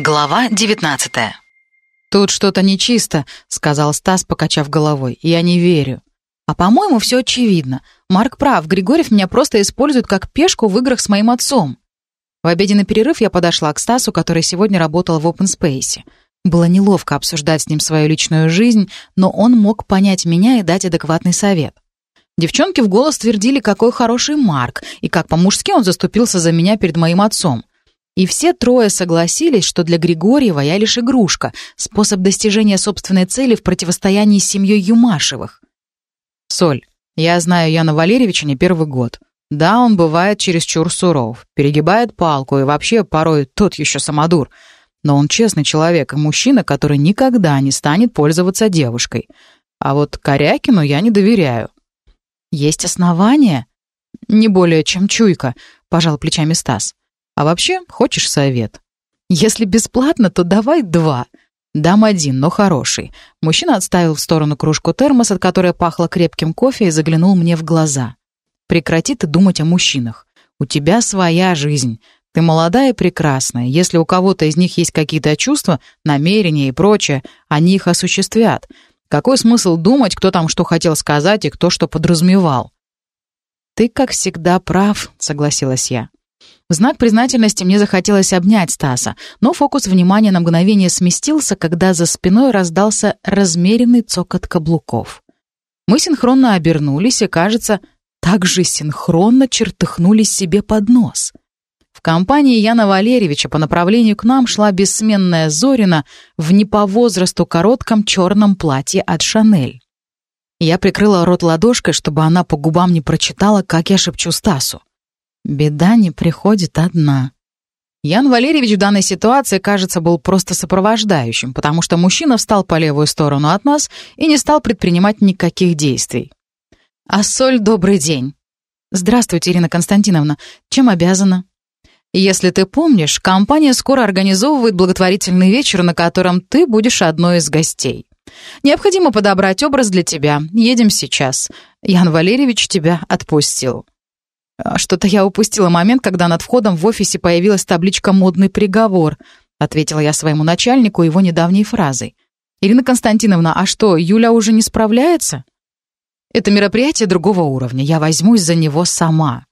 Глава 19 «Тут что-то нечисто», — сказал Стас, покачав головой. «Я не верю». «А по-моему, все очевидно. Марк прав, Григорьев меня просто использует как пешку в играх с моим отцом». В обеденный перерыв я подошла к Стасу, который сегодня работал в open space. Было неловко обсуждать с ним свою личную жизнь, но он мог понять меня и дать адекватный совет. Девчонки в голос твердили, какой хороший Марк, и как по-мужски он заступился за меня перед моим отцом. И все трое согласились, что для Григорьева я лишь игрушка, способ достижения собственной цели в противостоянии с семьей Юмашевых. «Соль, я знаю Яна Валерьевича не первый год. Да, он бывает чересчур суров, перегибает палку и вообще порой тот еще самодур. Но он честный человек и мужчина, который никогда не станет пользоваться девушкой. А вот Корякину я не доверяю. «Есть основания?» «Не более чем чуйка», — пожал плечами Стас. «А вообще, хочешь совет?» «Если бесплатно, то давай два». «Дам один, но хороший». Мужчина отставил в сторону кружку термос, от которой пахло крепким кофе, и заглянул мне в глаза. «Прекрати ты думать о мужчинах. У тебя своя жизнь. Ты молодая и прекрасная. Если у кого-то из них есть какие-то чувства, намерения и прочее, они их осуществят. Какой смысл думать, кто там что хотел сказать и кто что подразумевал? «Ты, как всегда, прав», — согласилась я. В знак признательности мне захотелось обнять Стаса, но фокус внимания на мгновение сместился, когда за спиной раздался размеренный цокот каблуков. Мы синхронно обернулись и, кажется, так же синхронно чертыхнулись себе под нос — в компании Яна Валерьевича по направлению к нам шла бессменная Зорина в не по возрасту коротком черном платье от Шанель. Я прикрыла рот ладошкой, чтобы она по губам не прочитала, как я шепчу Стасу. «Беда не приходит одна». Ян Валерьевич в данной ситуации, кажется, был просто сопровождающим, потому что мужчина встал по левую сторону от нас и не стал предпринимать никаких действий. «Ассоль, добрый день!» «Здравствуйте, Ирина Константиновна. Чем обязана?» Если ты помнишь, компания скоро организовывает благотворительный вечер, на котором ты будешь одной из гостей. Необходимо подобрать образ для тебя. Едем сейчас. Ян Валерьевич тебя отпустил. А, что-то я упустила момент, когда над входом в офисе появилась табличка «Модный приговор», ответила я своему начальнику его недавней фразой. «Ирина Константиновна, а что, Юля уже не справляется?» «Это мероприятие другого уровня. Я возьмусь за него сама».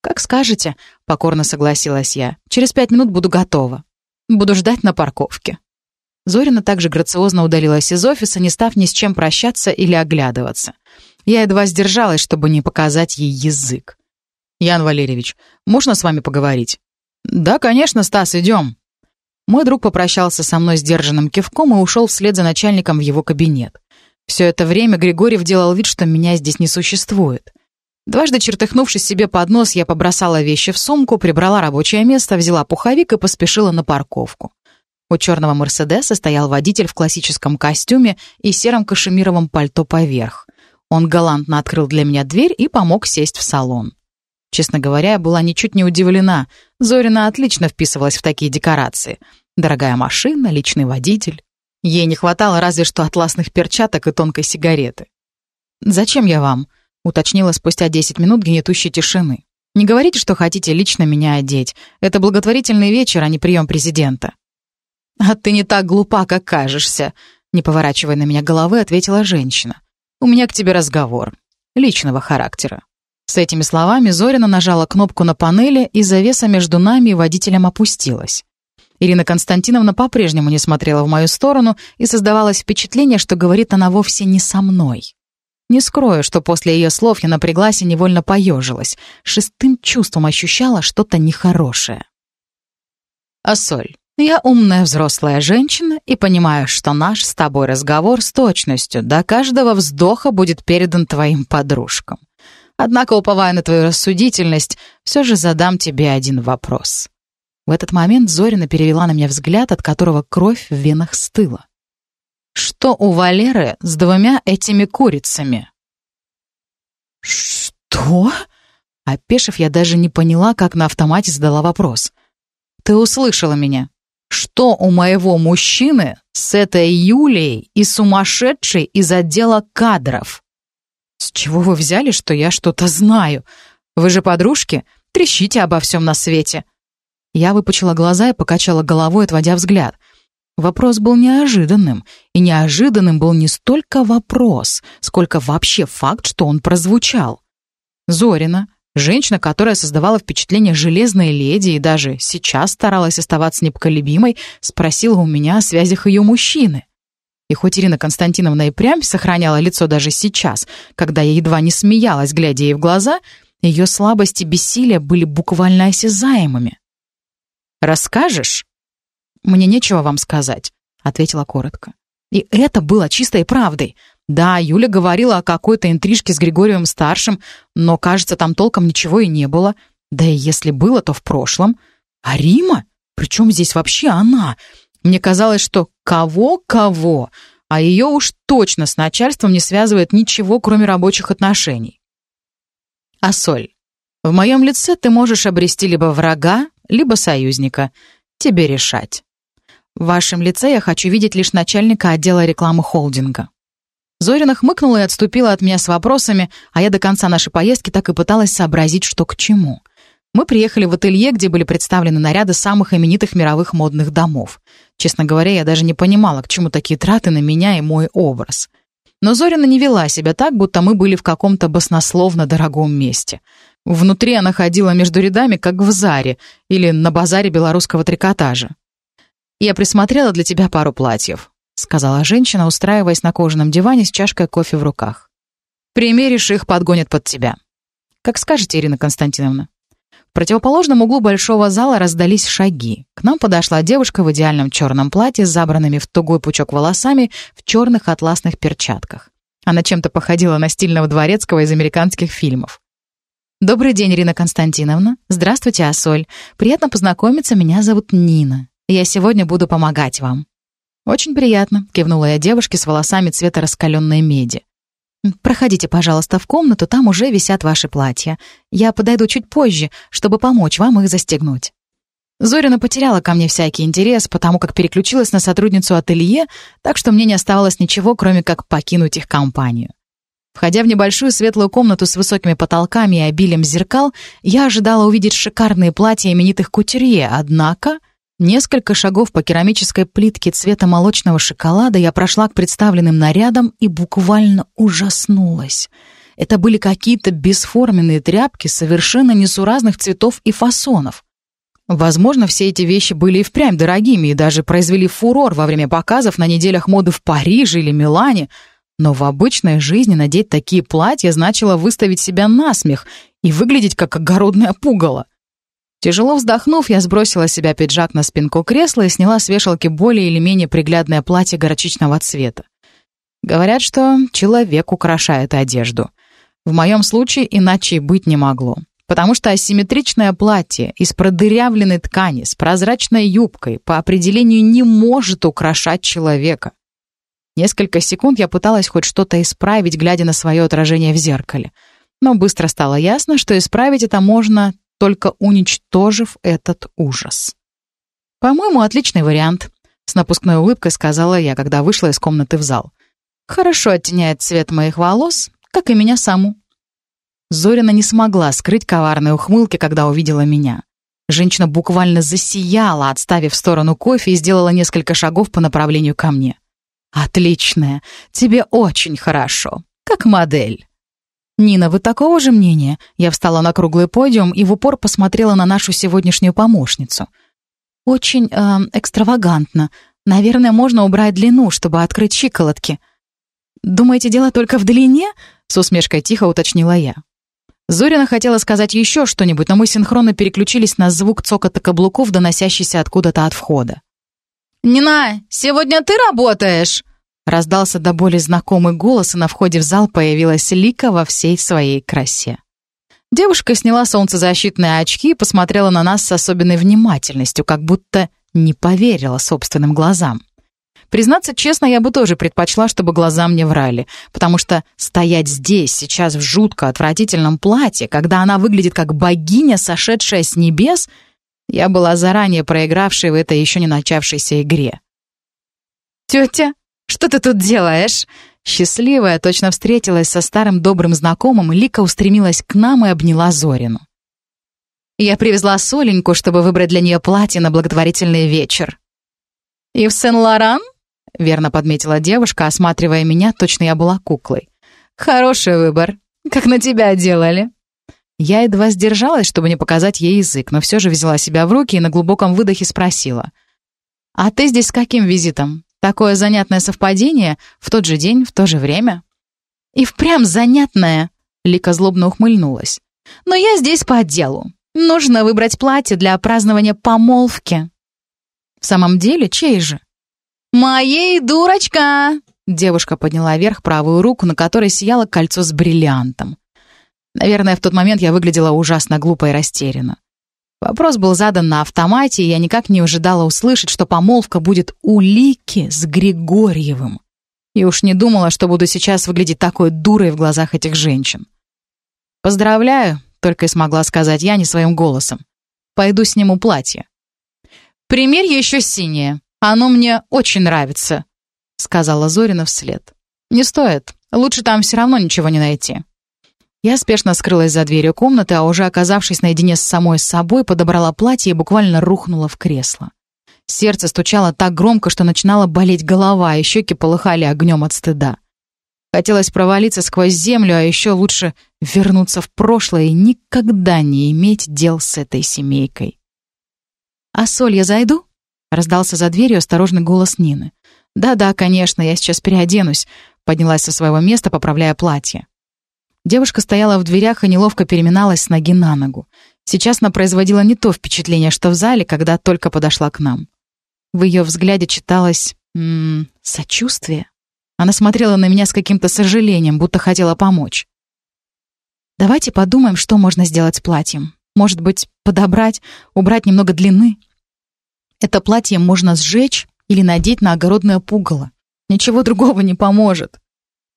«Как скажете», — покорно согласилась я. «Через пять минут буду готова. Буду ждать на парковке». Зорина также грациозно удалилась из офиса, не став ни с чем прощаться или оглядываться. Я едва сдержалась, чтобы не показать ей язык. «Ян Валерьевич, можно с вами поговорить?» «Да, конечно, Стас, идем». Мой друг попрощался со мной сдержанным кивком и ушел вслед за начальником в его кабинет. Все это время Григорьев делал вид, что меня здесь не существует. Дважды чертыхнувшись себе под нос, я побросала вещи в сумку, прибрала рабочее место, взяла пуховик и поспешила на парковку. У черного «Мерседеса» стоял водитель в классическом костюме и сером кашемировом пальто поверх. Он галантно открыл для меня дверь и помог сесть в салон. Честно говоря, я была ничуть не удивлена. Зорина отлично вписывалась в такие декорации. Дорогая машина, личный водитель. Ей не хватало разве что атласных перчаток и тонкой сигареты. «Зачем я вам?» уточнила спустя 10 минут гнетущей тишины. «Не говорите, что хотите лично меня одеть. Это благотворительный вечер, а не прием президента». «А ты не так глупа, как кажешься», — не поворачивая на меня головы, ответила женщина. «У меня к тебе разговор. Личного характера». С этими словами Зорина нажала кнопку на панели, и завеса между нами и водителем опустилась. Ирина Константиновна по-прежнему не смотрела в мою сторону, и создавалось впечатление, что говорит она вовсе не со мной. Не скрою, что после ее слов я напряглась и невольно поежилась. Шестым чувством ощущала что-то нехорошее. «Ассоль, я умная взрослая женщина и понимаю, что наш с тобой разговор с точностью до каждого вздоха будет передан твоим подружкам. Однако, уповая на твою рассудительность, все же задам тебе один вопрос». В этот момент Зорина перевела на меня взгляд, от которого кровь в венах стыла. Что у Валеры с двумя этими курицами?» «Что?» Опешив, я даже не поняла, как на автомате задала вопрос. «Ты услышала меня. Что у моего мужчины с этой Юлией и сумасшедшей из отдела кадров?» «С чего вы взяли, что я что-то знаю? Вы же подружки? Трещите обо всем на свете». Я выпучила глаза и покачала головой, отводя взгляд. Вопрос был неожиданным, и неожиданным был не столько вопрос, сколько вообще факт, что он прозвучал. Зорина, женщина, которая создавала впечатление железной леди и даже сейчас старалась оставаться непоколебимой, спросила у меня о связях ее мужчины. И хоть Ирина Константиновна и прям сохраняла лицо даже сейчас, когда я едва не смеялась, глядя ей в глаза, ее слабость и бессилие были буквально осязаемыми. «Расскажешь?» «Мне нечего вам сказать», — ответила коротко. И это было чистой правдой. Да, Юля говорила о какой-то интрижке с Григорием-старшим, но, кажется, там толком ничего и не было. Да и если было, то в прошлом. А Рима? Причем здесь вообще она? Мне казалось, что кого-кого, а ее уж точно с начальством не связывает ничего, кроме рабочих отношений. А соль. В моем лице ты можешь обрести либо врага, либо союзника. Тебе решать. В вашем лице я хочу видеть лишь начальника отдела рекламы холдинга». Зорина хмыкнула и отступила от меня с вопросами, а я до конца нашей поездки так и пыталась сообразить, что к чему. Мы приехали в ателье, где были представлены наряды самых именитых мировых модных домов. Честно говоря, я даже не понимала, к чему такие траты на меня и мой образ. Но Зорина не вела себя так, будто мы были в каком-то баснословно дорогом месте. Внутри она ходила между рядами, как в Заре или на базаре белорусского трикотажа. «Я присмотрела для тебя пару платьев», — сказала женщина, устраиваясь на кожаном диване с чашкой кофе в руках. «Примеришь их, подгонят под тебя». «Как скажете, Ирина Константиновна». Противоположном углу большого зала раздались шаги. К нам подошла девушка в идеальном черном платье с забранными в тугой пучок волосами в черных атласных перчатках. Она чем-то походила на стильного дворецкого из американских фильмов. «Добрый день, Ирина Константиновна. Здравствуйте, Асоль. Приятно познакомиться, меня зовут Нина. Я сегодня буду помогать вам». «Очень приятно», — кивнула я девушке с волосами цвета раскаленной меди. «Проходите, пожалуйста, в комнату, там уже висят ваши платья. Я подойду чуть позже, чтобы помочь вам их застегнуть». Зорина потеряла ко мне всякий интерес, потому как переключилась на сотрудницу ателье, так что мне не оставалось ничего, кроме как покинуть их компанию. Входя в небольшую светлую комнату с высокими потолками и обилием зеркал, я ожидала увидеть шикарные платья именитых кутюрье, однако Несколько шагов по керамической плитке цвета молочного шоколада я прошла к представленным нарядам и буквально ужаснулась. Это были какие-то бесформенные тряпки совершенно несуразных цветов и фасонов. Возможно, все эти вещи были и впрямь дорогими и даже произвели фурор во время показов на неделях моды в Париже или Милане, но в обычной жизни надеть такие платья значило выставить себя на смех и выглядеть как огородное пугало. Тяжело вздохнув, я сбросила с себя пиджак на спинку кресла и сняла с вешалки более или менее приглядное платье горчичного цвета. Говорят, что человек украшает одежду. В моем случае иначе и быть не могло. Потому что асимметричное платье из продырявленной ткани с прозрачной юбкой по определению не может украшать человека. Несколько секунд я пыталась хоть что-то исправить, глядя на свое отражение в зеркале. Но быстро стало ясно, что исправить это можно только уничтожив этот ужас. «По-моему, отличный вариант», — с напускной улыбкой сказала я, когда вышла из комнаты в зал. «Хорошо оттеняет цвет моих волос, как и меня саму». Зорина не смогла скрыть коварные ухмылки, когда увидела меня. Женщина буквально засияла, отставив в сторону кофе и сделала несколько шагов по направлению ко мне. «Отличная! Тебе очень хорошо! Как модель!» «Нина, вы такого же мнения?» Я встала на круглый подиум и в упор посмотрела на нашу сегодняшнюю помощницу. «Очень э, экстравагантно. Наверное, можно убрать длину, чтобы открыть щиколотки». «Думаете, дело только в длине?» — с усмешкой тихо уточнила я. Зорина хотела сказать еще что-нибудь, но мы синхронно переключились на звук цокота каблуков, доносящийся откуда-то от входа. «Нина, сегодня ты работаешь?» Раздался до боли знакомый голос, и на входе в зал появилась Лика во всей своей красе. Девушка сняла солнцезащитные очки и посмотрела на нас с особенной внимательностью, как будто не поверила собственным глазам. Признаться честно, я бы тоже предпочла, чтобы глаза мне врали, потому что стоять здесь, сейчас в жутко отвратительном платье, когда она выглядит как богиня, сошедшая с небес, я была заранее проигравшей в этой еще не начавшейся игре. «Тетя, что ты тут делаешь?» Счастливая, точно встретилась со старым добрым знакомым, Лика устремилась к нам и обняла Зорину. Я привезла Соленьку, чтобы выбрать для нее платье на благотворительный вечер». «И в Сен-Лоран?» — верно подметила девушка, осматривая меня, точно я была куклой. «Хороший выбор. Как на тебя делали?» Я едва сдержалась, чтобы не показать ей язык, но все же взяла себя в руки и на глубоком выдохе спросила. «А ты здесь с каким визитом? Такое занятное совпадение? В тот же день, в то же время?» «И впрямь занятное!» — Лика злобно ухмыльнулась. «Но я здесь по делу. Нужно выбрать платье для празднования помолвки». «В самом деле, чей же?» «Моей, дурочка!» Девушка подняла вверх правую руку, на которой сияло кольцо с бриллиантом. Наверное, в тот момент я выглядела ужасно глупо и растерянно. Вопрос был задан на автомате, и я никак не ожидала услышать, что помолвка будет у Лики с Григорьевым. И уж не думала, что буду сейчас выглядеть такой дурой в глазах этих женщин. «Поздравляю», — только и смогла сказать я не своим голосом. «Пойду сниму платье». «Примерь еще синее. Оно мне очень нравится», — сказала Зорина вслед. «Не стоит. Лучше там все равно ничего не найти». Я спешно скрылась за дверью комнаты, а уже оказавшись наедине с самой собой, подобрала платье и буквально рухнула в кресло. Сердце стучало так громко, что начинала болеть голова, и щеки полыхали огнем от стыда. Хотелось провалиться сквозь землю, а еще лучше вернуться в прошлое и никогда не иметь дел с этой семейкой. «А соль я зайду?» — раздался за дверью осторожный голос Нины. «Да-да, конечно, я сейчас переоденусь», — поднялась со своего места, поправляя платье. Девушка стояла в дверях и неловко переминалась с ноги на ногу. Сейчас она производила не то впечатление, что в зале, когда только подошла к нам. В ее взгляде читалось... М -м, сочувствие. Она смотрела на меня с каким-то сожалением, будто хотела помочь. «Давайте подумаем, что можно сделать с платьем. Может быть, подобрать, убрать немного длины. Это платье можно сжечь или надеть на огородное пугало. Ничего другого не поможет.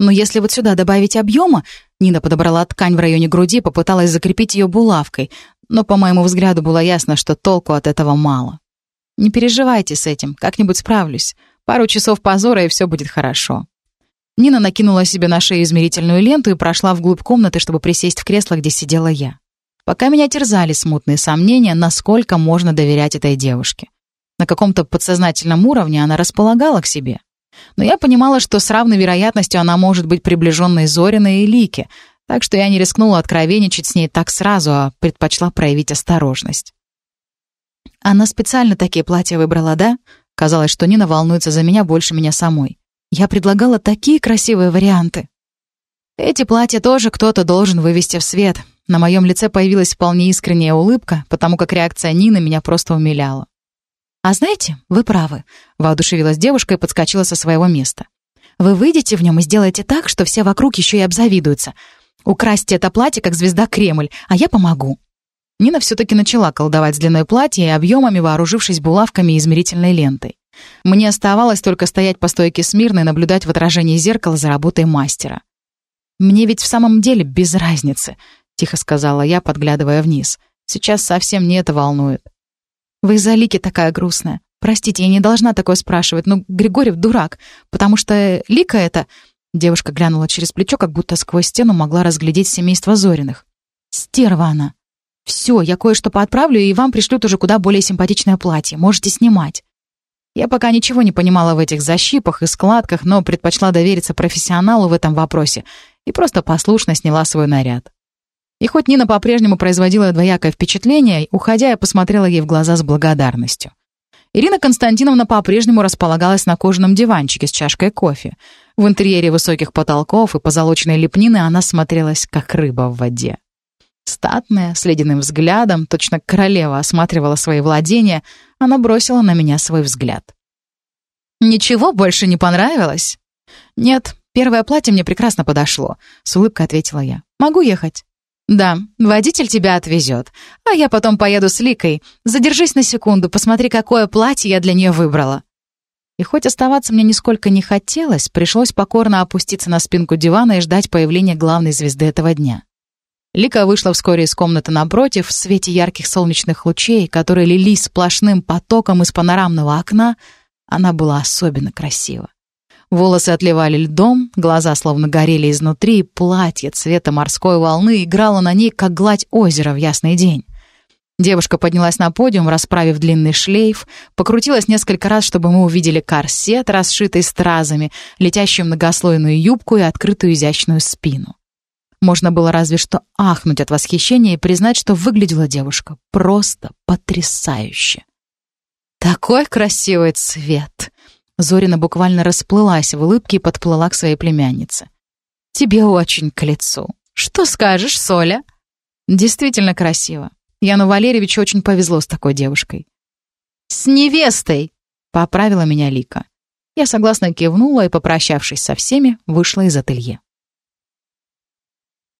Но если вот сюда добавить объема, Нина подобрала ткань в районе груди попыталась закрепить ее булавкой, но, по моему взгляду, было ясно, что толку от этого мало. «Не переживайте с этим, как-нибудь справлюсь. Пару часов позора, и все будет хорошо». Нина накинула себе на шею измерительную ленту и прошла вглубь комнаты, чтобы присесть в кресло, где сидела я. Пока меня терзали смутные сомнения, насколько можно доверять этой девушке. На каком-то подсознательном уровне она располагала к себе. Но я понимала, что с равной вероятностью она может быть приближенной Зориной и Лике, так что я не рискнула откровенничать с ней так сразу, а предпочла проявить осторожность. Она специально такие платья выбрала, да? Казалось, что Нина волнуется за меня больше меня самой. Я предлагала такие красивые варианты. Эти платья тоже кто-то должен вывести в свет. На моем лице появилась вполне искренняя улыбка, потому как реакция Нины меня просто умиляла. «А знаете, вы правы», — воодушевилась девушка и подскочила со своего места. «Вы выйдете в нем и сделаете так, что все вокруг еще и обзавидуются. Украсьте это платье, как звезда Кремль, а я помогу». Нина все-таки начала колдовать с длиной платья и объемами, вооружившись булавками и измерительной лентой. Мне оставалось только стоять по стойке смирно и наблюдать в отражении зеркала за работой мастера. «Мне ведь в самом деле без разницы», — тихо сказала я, подглядывая вниз. «Сейчас совсем не это волнует. Вы из-за Лики такая грустная. Простите, я не должна такое спрашивать, но Григорьев дурак, потому что Лика это...» Девушка глянула через плечо, как будто сквозь стену могла разглядеть семейство Зориных. «Стерва она. Все, я кое-что поотправлю, и вам пришлют уже куда более симпатичное платье. Можете снимать». Я пока ничего не понимала в этих защипах и складках, но предпочла довериться профессионалу в этом вопросе и просто послушно сняла свой наряд. И хоть Нина по-прежнему производила двоякое впечатление, уходя, я посмотрела ей в глаза с благодарностью. Ирина Константиновна по-прежнему располагалась на кожаном диванчике с чашкой кофе. В интерьере высоких потолков и позолоченной лепнины она смотрелась, как рыба в воде. Статная, с ледяным взглядом, точно королева осматривала свои владения, она бросила на меня свой взгляд. «Ничего больше не понравилось?» «Нет, первое платье мне прекрасно подошло», — с улыбкой ответила я. «Могу ехать?» «Да, водитель тебя отвезет. А я потом поеду с Ликой. Задержись на секунду, посмотри, какое платье я для нее выбрала». И хоть оставаться мне нисколько не хотелось, пришлось покорно опуститься на спинку дивана и ждать появления главной звезды этого дня. Лика вышла вскоре из комнаты напротив, в свете ярких солнечных лучей, которые лились сплошным потоком из панорамного окна. Она была особенно красива. Волосы отливали льдом, глаза словно горели изнутри, платье цвета морской волны играло на ней, как гладь озера в ясный день. Девушка поднялась на подиум, расправив длинный шлейф, покрутилась несколько раз, чтобы мы увидели корсет, расшитый стразами, летящую многослойную юбку и открытую изящную спину. Можно было разве что ахнуть от восхищения и признать, что выглядела девушка просто потрясающе. «Такой красивый цвет!» Зорина буквально расплылась в улыбке и подплыла к своей племяннице. «Тебе очень к лицу. Что скажешь, Соля?» «Действительно красиво. Яну Валерьевичу очень повезло с такой девушкой. «С невестой!» — поправила меня Лика. Я согласно кивнула и, попрощавшись со всеми, вышла из ателье.